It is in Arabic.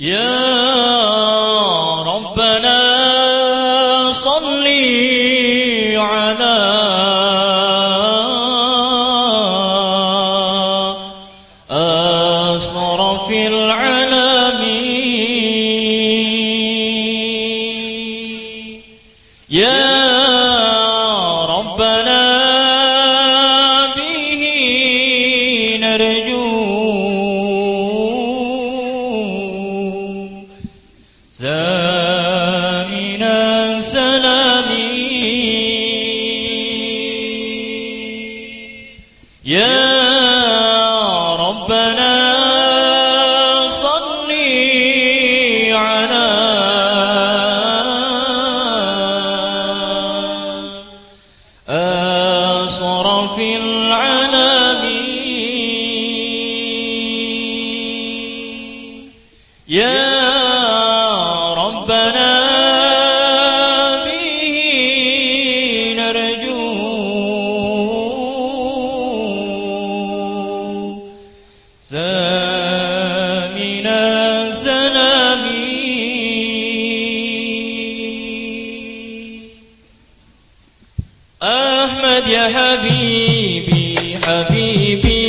يا ربنا صل على أصرف العالم يا ربنا به نرجو سامنا سلامي أحمد يا حبيبي حبيبي.